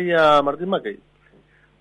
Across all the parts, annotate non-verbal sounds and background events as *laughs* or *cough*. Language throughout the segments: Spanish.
Martín Mackey.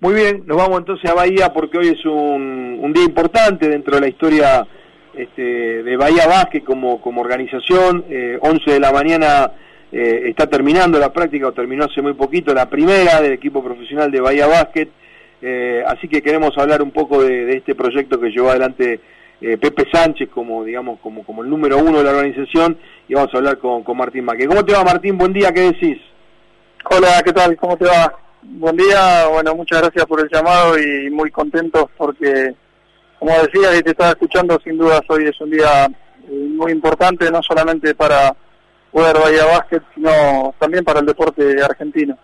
Muy bien, nos vamos entonces a Bahía porque hoy es un, día importante dentro de la historia este, de Bahía Básquet como, como organización. Eh, 11 de la mañana eh, está terminando la práctica, o terminó hace muy poquito, la primera del equipo profesional de Bahía Básquet. Eh, así que queremos hablar un poco de, este proyecto que llevó adelante eh, Pepe Sánchez como, digamos, como, el número uno de la organización y vamos a hablar con, con Martín Mackey. ¿Cómo te va Martín? Buen día, ¿qué decís? Hola, ¿qué tal? ¿Cómo te va? Buen día, bueno, muchas gracias por el llamado y muy contentos porque, como decía y te estaba escuchando, sin duda hoy es un día eh, muy importante, no solamente para poder Bahía Básquet, sino también para el deporte argentino.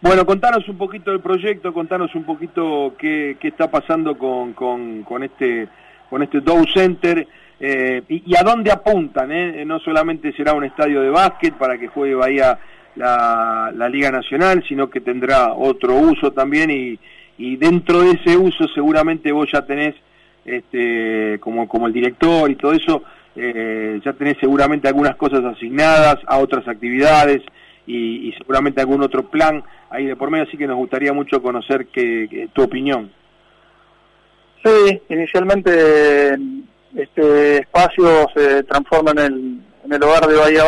Bueno, contanos un poquito del proyecto, contanos un poquito qué, qué está pasando con, con, con este con este Dow Center eh, y, a dónde apuntan. Eh? No solamente será un estadio de básquet para que juegue Bahía la, la Liga Nacional, sino que tendrá otro uso también y, y dentro de ese uso seguramente vos ya tenés, este, como, como el director y todo eso, eh, ya tenés seguramente algunas cosas asignadas a otras actividades y, y, seguramente algún otro plan ahí de por medio, así que nos gustaría mucho conocer que, tu opinión. Sí, inicialmente este espacio se transforma en el, en el hogar de Bahía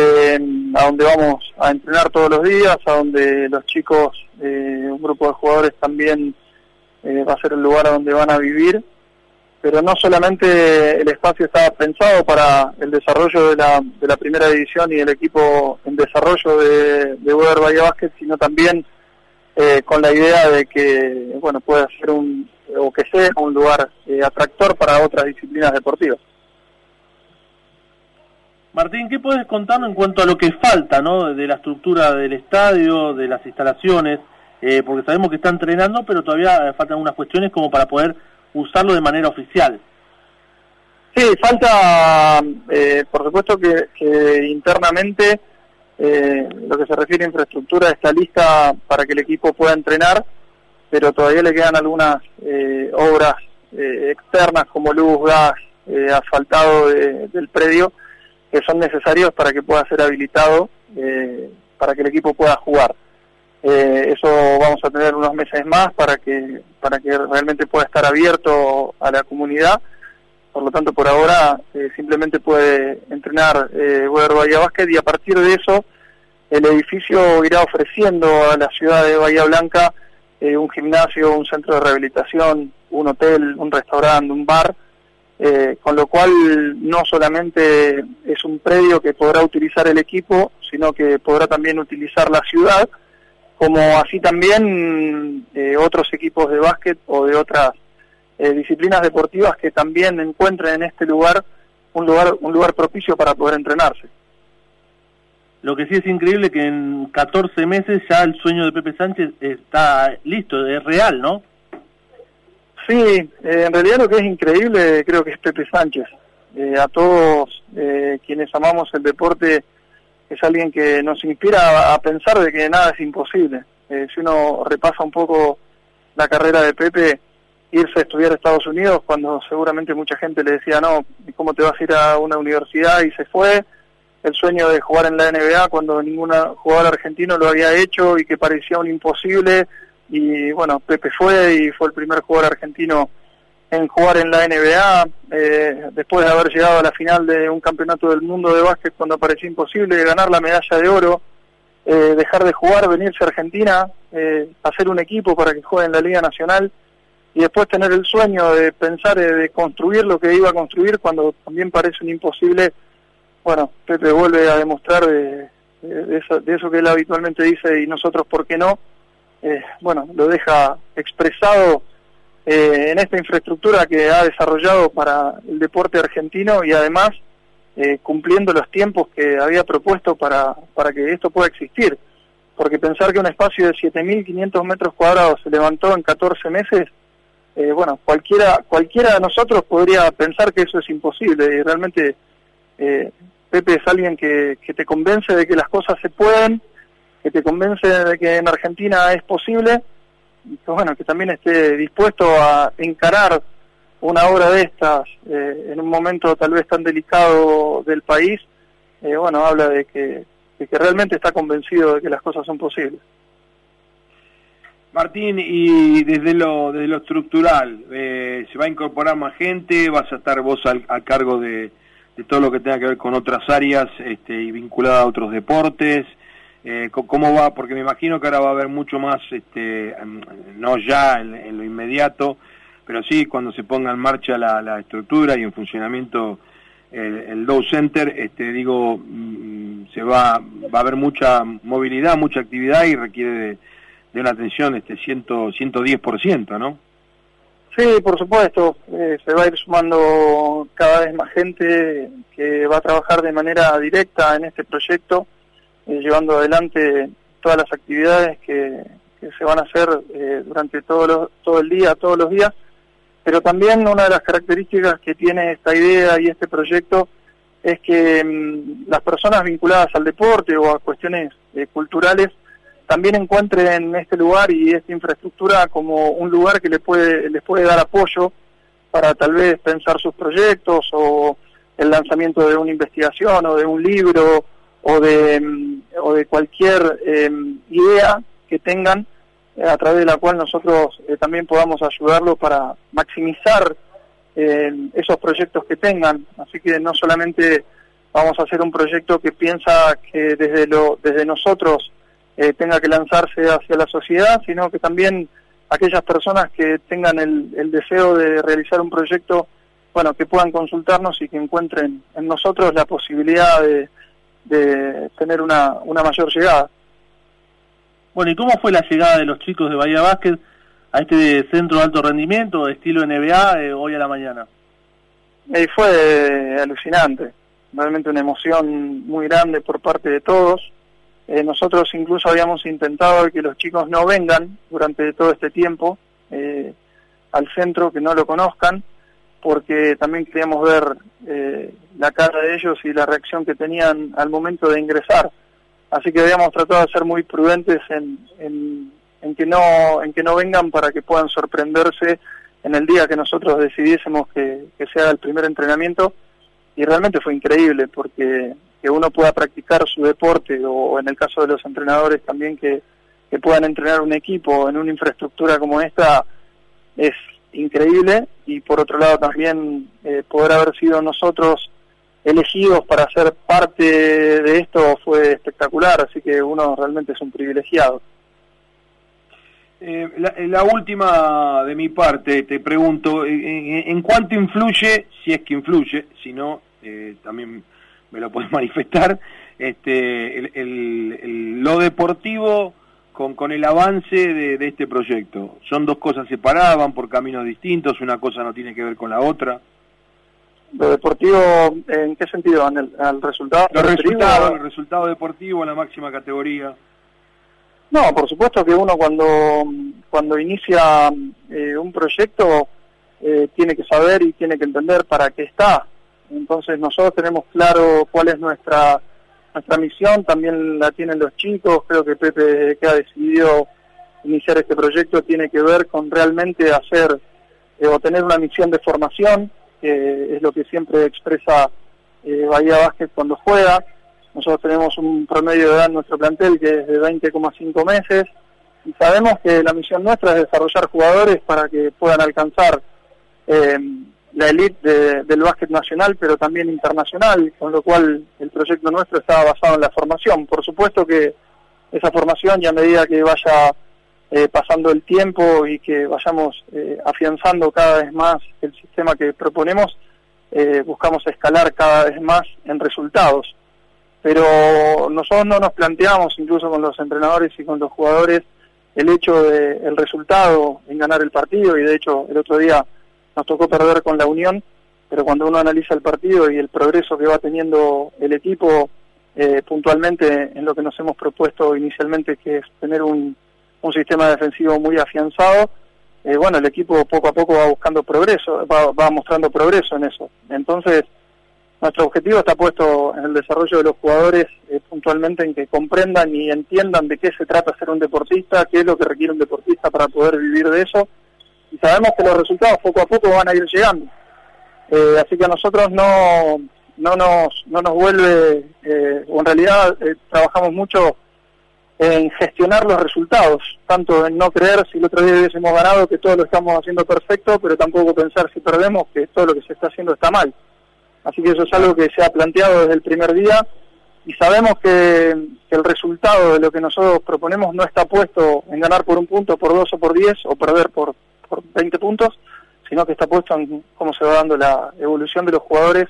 A donde vamos a entrenar todos los días, a donde los chicos, eh, un grupo de jugadores también eh, va a ser el lugar a donde van a vivir, pero no solamente el espacio está pensado para el desarrollo de la, de la primera división y el equipo en desarrollo de, de Weber Bahía Básquet, sino también eh, con la idea de que bueno pueda ser un o que sea un lugar atractor para otras disciplinas deportivas. Martín, ¿qué puedes contarnos en cuanto a lo que falta, ¿no? De la estructura del estadio, de las instalaciones, eh, porque sabemos que está entrenando, pero todavía faltan algunas cuestiones como para poder usarlo de manera oficial. Sí, falta, eh, por supuesto que, internamente eh, lo que se refiere a infraestructura está lista para que el equipo pueda entrenar, pero todavía le quedan algunas obras externas como luz, gas, asfaltado del predio que son necesarios para que pueda ser habilitado, eh, para que el equipo pueda jugar. Eh, eso vamos a tener unos meses más para que para que realmente pueda estar abierto a la comunidad. Por lo tanto, por ahora eh, simplemente puede entrenar eh, Bahía Básquet y a partir de eso el edificio irá ofreciendo a la ciudad de Bahía Blanca un gimnasio, un centro de rehabilitación, un hotel, un restaurante, un bar eh, con lo cual no solamente es un predio que podrá utilizar el equipo, sino que podrá también utilizar la ciudad, como así también eh, otros equipos de básquet o de otras eh, disciplinas deportivas que también encuentren en este lugar un lugar un lugar propicio para poder entrenarse. Lo que sí es increíble que en 14 meses ya el sueño de Pepe Sánchez está listo, es real, ¿no? Sí, eh, en realidad lo que es increíble creo que es Pepe Sánchez. Eh, a todos eh, quienes amamos el deporte es alguien que nos inspira a, pensar de que nada es imposible. si uno repasa un poco la carrera de Pepe, irse a estudiar a Estados Unidos cuando seguramente mucha gente le decía, no, ¿cómo te vas a ir a una universidad? Y se fue. El sueño de jugar en la NBA cuando ningún jugador argentino lo había hecho y que parecía un imposible y bueno, Pepe fue y fue el primer jugador argentino en jugar en la NBA, eh, después de haber llegado a la final de un campeonato del mundo de básquet cuando parecía imposible ganar la medalla de oro, eh, dejar de jugar, venirse a Argentina, eh, hacer un equipo para que juegue en la Liga Nacional y después tener el sueño de pensar de construir lo que iba a construir cuando también parece un imposible, bueno, Pepe vuelve a demostrar de, eso, de eso que él habitualmente dice y nosotros, ¿por qué no? Eh, bueno, lo deja expresado eh, en esta infraestructura que ha desarrollado para el deporte argentino y además eh, cumpliendo los tiempos que había propuesto para, para que esto pueda existir. Porque pensar que un espacio de 7.500 metros cuadrados se levantó en 14 meses, eh, bueno, cualquiera, cualquiera de nosotros podría pensar que eso es imposible y realmente Pepe es alguien que, que te convence de que las cosas se pueden, que te convence de que en Argentina es posible y que bueno que también esté dispuesto a encarar una obra de estas eh, en un momento tal vez tan delicado del país eh, bueno habla de que que realmente está convencido de que las cosas son posibles. Martín, y desde lo, desde lo estructural, eh, ¿se va a incorporar más gente? ¿Vas a estar vos al, a cargo de, todo lo que tenga que ver con otras áreas este, y vinculada a otros deportes? Eh, ¿Cómo va? Porque me imagino que ahora va a haber mucho más, este, no ya en, lo inmediato, pero sí cuando se ponga en marcha la, estructura y en funcionamiento el, el Dow Center, este, digo, mm, se va, va a haber mucha movilidad, mucha actividad y requiere de de una atención este 100, 110%, ¿no? Sí, por supuesto, eh, se va a ir sumando cada vez más gente que va a trabajar de manera directa en este proyecto, eh, llevando adelante todas las actividades que, se van a hacer eh, durante todo, todo el día, todos los días, pero también una de las características que tiene esta idea y este proyecto es que mm, las personas vinculadas al deporte o a cuestiones culturales también encuentren este lugar y esta infraestructura como un lugar que les puede, les puede dar apoyo para tal vez pensar sus proyectos o el lanzamiento de una investigación o de un libro o de, mm, o de cualquier em, idea que tengan eh, a través de la cual nosotros eh, también podamos ayudarlo para maximizar em, esos proyectos que tengan. Así que no solamente vamos a hacer un proyecto que piensa que desde, lo, desde nosotros eh, tenga que lanzarse hacia la sociedad, sino que también aquellas personas que tengan el, deseo de realizar un proyecto, bueno, que puedan consultarnos y que encuentren en nosotros la posibilidad de, tener una, una mayor llegada. Bueno, ¿y cómo fue la llegada de los chicos de Bahía Básquet a este centro de alto rendimiento, estilo NBA, eh, hoy a la mañana? Eh, fue alucinante, realmente una emoción muy grande por parte de todos. Eh, nosotros incluso habíamos intentado que los chicos no vengan durante todo este tiempo eh, al centro, que no lo conozcan, porque también queríamos ver eh, la cara de ellos y la reacción que tenían al momento de ingresar. Así que habíamos tratado de ser muy prudentes en, en, que no en que no vengan para que puedan sorprenderse en el día que nosotros decidiésemos que, que se el primer entrenamiento y realmente fue increíble porque que uno pueda practicar su deporte o en el caso de los entrenadores también que, puedan entrenar un equipo en una infraestructura como esta es increíble y por otro lado también eh, poder haber sido nosotros elegidos para ser parte de esto fue espectacular, así que uno realmente es un privilegiado. Eh, la, última de mi parte, te pregunto, ¿en, cuánto influye, si es que influye, si no, eh, también me lo puedes *laughs* manifestar, este, el, lo deportivo con, con el avance de, este proyecto. Son dos cosas separadas, van por caminos distintos, una cosa no tiene que ver con la otra. ¿Lo deportivo en qué sentido? ¿En el, resultado? Los resultados, el resultado deportivo en la máxima categoría. No, por supuesto que uno cuando, cuando inicia eh, un proyecto eh, tiene que saber y tiene que entender para qué está. Entonces nosotros tenemos claro cuál es nuestra nuestra misión, también la tienen los chicos, creo que Pepe que ha decidido iniciar este proyecto tiene que ver con realmente hacer eh, o tener una misión de formación, que es lo que siempre expresa eh, Bahía Vázquez cuando juega. Nosotros tenemos un promedio de edad en nuestro plantel que es de 20,5 meses y sabemos que la misión nuestra es desarrollar jugadores para que puedan alcanzar eh, la elite del básquet nacional, pero también internacional, con lo cual el proyecto nuestro estaba basado en la formación. Por supuesto que esa formación, y a medida que vaya eh, pasando el tiempo y que vayamos eh, afianzando cada vez más el sistema que proponemos, eh, buscamos escalar cada vez más en resultados. Pero nosotros no nos planteamos, incluso con los entrenadores y con los jugadores, el hecho del el resultado en ganar el partido, y de hecho el otro día nos tocó perder con la Unión, pero cuando uno analiza el partido y el progreso que va teniendo el equipo eh, puntualmente en lo que nos hemos propuesto inicialmente, que es tener un, un sistema defensivo muy afianzado, eh, bueno, el equipo poco a poco va buscando progreso, va, mostrando progreso en eso. Entonces, nuestro objetivo está puesto en el desarrollo de los jugadores eh, puntualmente en que comprendan y entiendan de qué se trata ser un deportista, qué es lo que requiere un deportista para poder vivir de eso y sabemos que los resultados poco a poco van a ir llegando. Eh, así que a nosotros no, no nos, no nos vuelve, eh, o en realidad eh, trabajamos mucho en gestionar los resultados, tanto en no creer si el otro día hubiésemos ganado que todo lo estamos haciendo perfecto, pero tampoco pensar si perdemos que todo lo que se está haciendo está mal. Así que eso es algo que se ha planteado desde el primer día y sabemos que, el resultado de lo que nosotros proponemos no está puesto en ganar por un punto, por dos o por diez, o perder por, por 20 puntos, sino que está puesto en cómo se va dando la evolución de los jugadores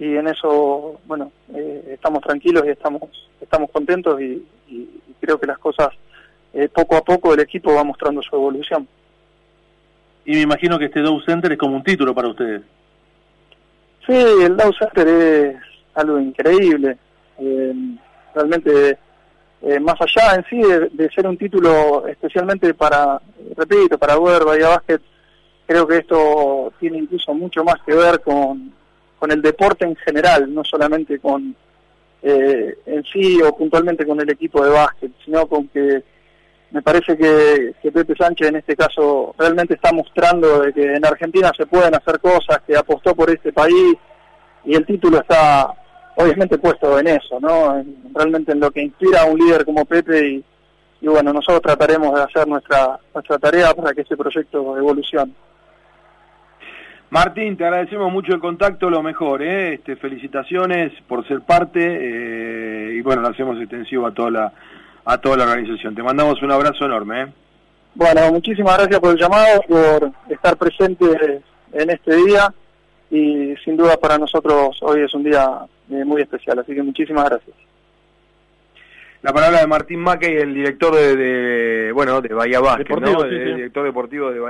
y en eso, bueno, eh, estamos tranquilos y estamos, estamos contentos y, creo que las cosas eh, poco a poco el equipo va mostrando su evolución. Y me imagino que este Dow Center es como un título para ustedes. Sí, el Dow Center es algo increíble. Eh, realmente, más allá en sí de, ser un título especialmente para, repito, para Weber Bahía Basket, creo que esto tiene incluso mucho más que ver con, con el deporte en general, no solamente con eh, en sí o puntualmente con el equipo de básquet, sino con que me parece que, Pepe Sánchez en este caso realmente está mostrando de que en Argentina se pueden hacer cosas, que apostó por este país y el título está obviamente puesto en eso, ¿no? realmente en lo que inspira a un líder como Pepe y, y bueno, nosotros trataremos de hacer nuestra, nuestra tarea para que ese proyecto evolucione. Martín, te agradecemos mucho el contacto, lo mejor, ¿eh? este, felicitaciones por ser parte eh, y bueno, lo hacemos extensivo a toda la a toda la organización. Te mandamos un abrazo enorme. ¿eh? Bueno, muchísimas gracias por el llamado, por estar presente en este día y sin duda para nosotros hoy es un día eh, muy especial, así que muchísimas gracias. La palabra de Martín Mackey, el director de, bueno de Bahía Basket, ¿no? director deportivo de Bahía